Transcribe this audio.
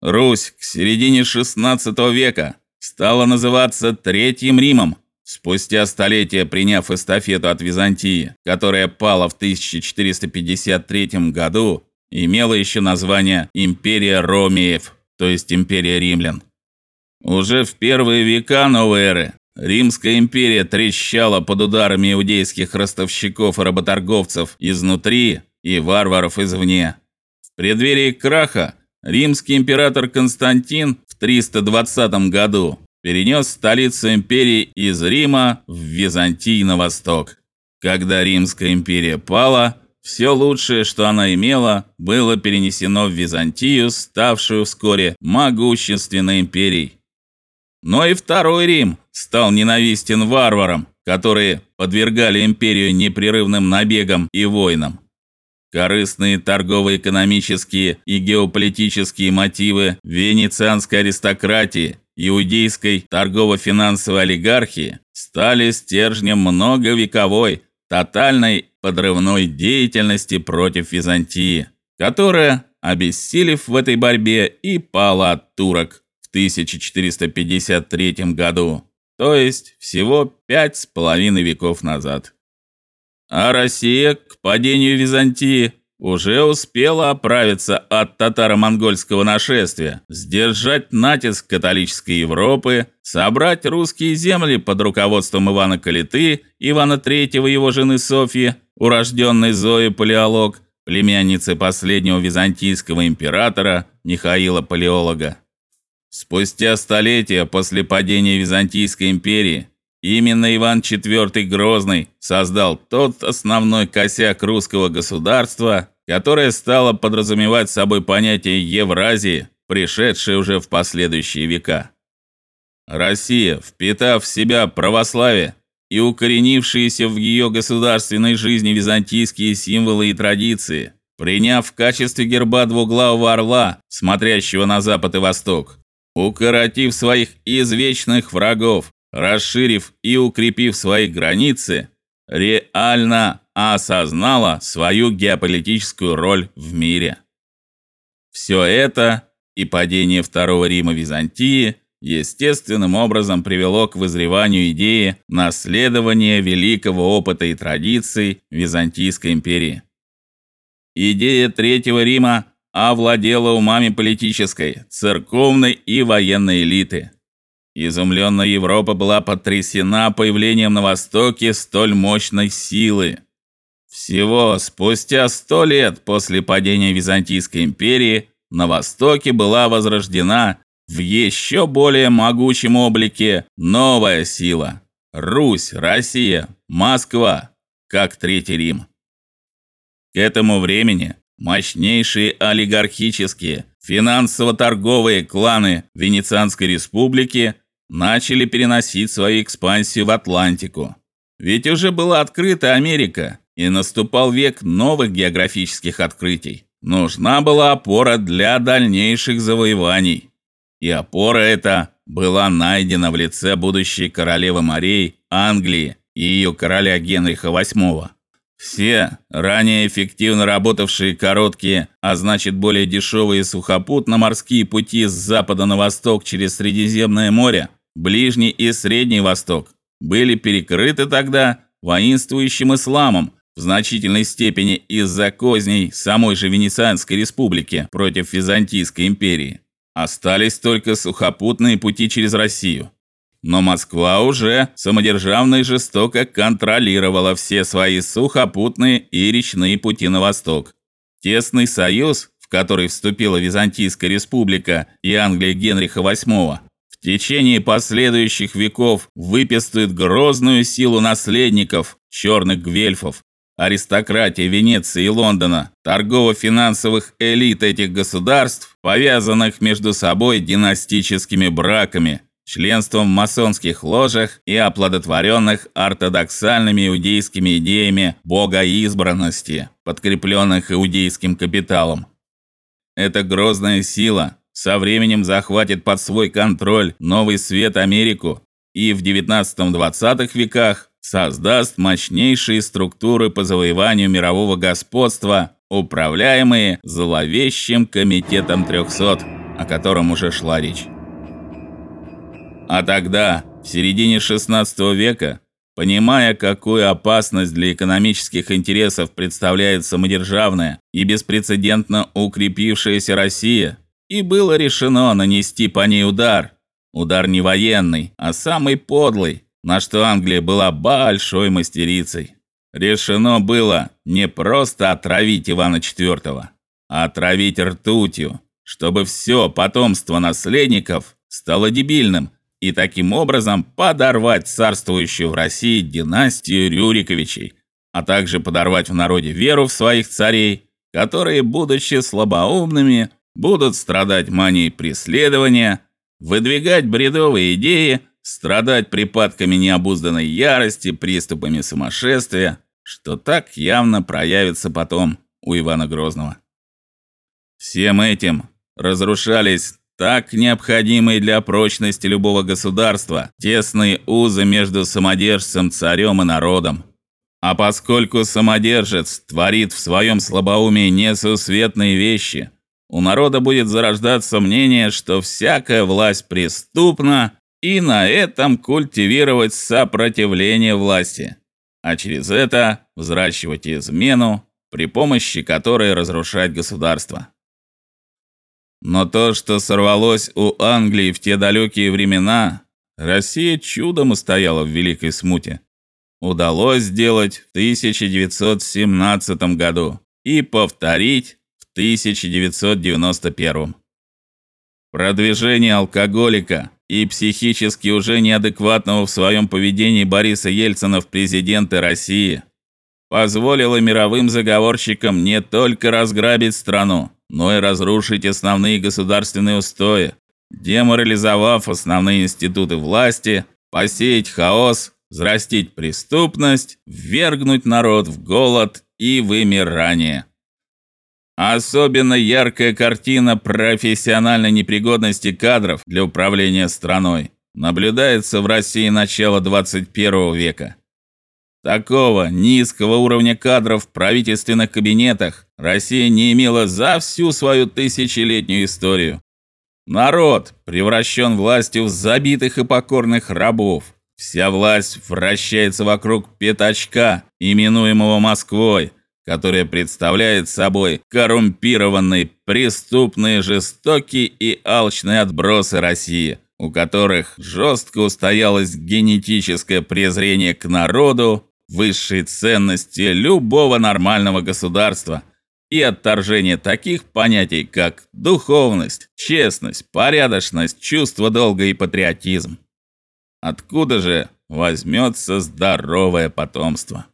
Русь к середине XVI века стала называться Третьим Римом, спустя столетия приняв эстафету от Византии, которая пала в 1453 году, имела еще название Империя Ромеев, то есть Империя римлян. Уже в первые века новой эры Римская империя трещала под ударами иудейских ростовщиков и работорговцев изнутри и варваров извне. В преддверии краха римский император Константин в 320 году перенес столицу империи из Рима в Византий на восток. Когда Римская империя пала, все лучшее, что она имела, было перенесено в Византию, ставшую вскоре могущественной империей. Но и второй Рим стал ненавистен варварам, которые подвергали империю непрерывным набегам и войнам. Корыстные торгово-экономические и геополитические мотивы венецианской аристократии, иудейской торгово-финансовой олигархии стали стержнем многовековой тотальной подрывной деятельности против Византии, которая, обессилев в этой борьбе, и пала от турок в 1453 году, то есть всего пять с половиной веков назад. А Россия к падению Византии уже успела оправиться от татаро-монгольского нашествия, сдержать натиск католической Европы, собрать русские земли под руководством Ивана Калиты, Ивана III и его жены Софьи, урожденной Зои Палеолог, племянницы последнего византийского императора Михаила Палеолога. Спустя столетия после падения Византийской империи именно Иван IV Грозный создал тот основной косяк русского государства, которое стало подразумевать собой понятие Евразии, пришедшее уже в последующие века. Россия, впитав в себя православие и укоренившиеся в ее государственной жизни византийские символы и традиции, приняв в качестве герба двуглавого орла, смотрящего на запад и восток, укоротив своих извечных врагов, расширив и укрепив свои границы, реально осознала свою геополитическую роль в мире. Все это и падение Второго Рима Византии естественным образом привело к вызреванию идеи наследования великого опыта и традиций Византийской империи. Идея Третьего Рима овладела умами политической, церковной и военной элиты. Изумленная Европа была потрясена появлением на востоке столь мощной силы. Всего спустя сто лет после падения Византийской империи на востоке была возрождена в еще более могучем облике новая сила Русь, Россия, Москва, как Третий Рим. К этому времени мощнейшие олигархические, финансово-торговые кланы Венецианской республики начали переносить свою экспансию в Атлантику. Ведь уже была открыта Америка, и наступал век новых географических открытий. Нужна была опора для дальнейших завоеваний. И опора эта была найдена в лице будущей королевы морей Англии и ее короля Генриха VIII. Все ранее эффективно работавшие короткие, а значит более дешевые сухопутно-морские пути с запада на восток через Средиземное море, Ближний и Средний Восток были перекрыты тогда воинствующим исламом в значительной степени из-за козней самой же Венецианской республики против Византийской империи. Остались только сухопутные пути через Россию. Но Москва уже самодержавно и жестоко контролировала все свои сухопутные и речные пути на восток. Тесный союз, в который вступила Византийская республика и Англия Генриха VIII, в течение последующих веков выпистывает грозную силу наследников черных гвельфов, аристократии Венеции и Лондона, торгово-финансовых элит этих государств, повязанных между собой династическими браками, членством в масонских ложах и оплодотворенных ортодоксальными иудейскими идеями богоизбранности, подкрепленных иудейским капиталом. Эта грозная сила со временем захватит под свой контроль новый свет Америку и в 19-20 веках создаст мощнейшие структуры по завоеванию мирового господства, управляемые зловещим комитетом 300 о котором уже шла речь. А тогда, в середине XVI века, понимая, какую опасность для экономических интересов представляет самодержавная и беспрецедентно укрепившаяся Россия, и было решено нанести по ней удар. Удар не военный, а самый подлый, на что Англия была большой мастерицей. Решено было не просто отравить Ивана IV, а отравить ртутью, чтобы все потомство наследников стало дебильным и таким образом подорвать царствующую в России династию Рюриковичей, а также подорвать в народе веру в своих царей, которые, будучи слабоумными, будут страдать манией преследования, выдвигать бредовые идеи, страдать припадками необузданной ярости, приступами сумасшествия, что так явно проявится потом у Ивана Грозного. Всем этим разрушались так необходимые для прочности любого государства тесные узы между самодержцем, царем и народом. А поскольку самодержец творит в своем слабоумии несусветные вещи, у народа будет зарождаться мнение, что всякая власть преступна, и на этом культивировать сопротивление власти, а через это взращивать измену, при помощи которой разрушать государство. Но то, что сорвалось у Англии в те далекие времена, Россия чудом устояла в великой смуте. Удалось сделать в 1917 году и повторить в 1991. Продвижение алкоголика и психически уже неадекватного в своем поведении Бориса Ельцина в президенты России позволило мировым заговорщикам не только разграбить страну, но и разрушить основные государственные устои, деморализовав основные институты власти, посеять хаос, взрастить преступность, ввергнуть народ в голод и вымирание. Особенно яркая картина профессиональной непригодности кадров для управления страной наблюдается в России начала 21 века. Такого низкого уровня кадров в правительственных кабинетах Россия не имела за всю свою тысячелетнюю историю. Народ превращен властью в забитых и покорных рабов. Вся власть вращается вокруг пятачка, именуемого Москвой, которая представляет собой коррумпированные, преступные, жестокие и алчные отбросы России, у которых жестко устоялось генетическое презрение к народу, высшие ценности любого нормального государства и отторжение таких понятий, как духовность, честность, порядочность, чувство долга и патриотизм. Откуда же возьмется здоровое потомство?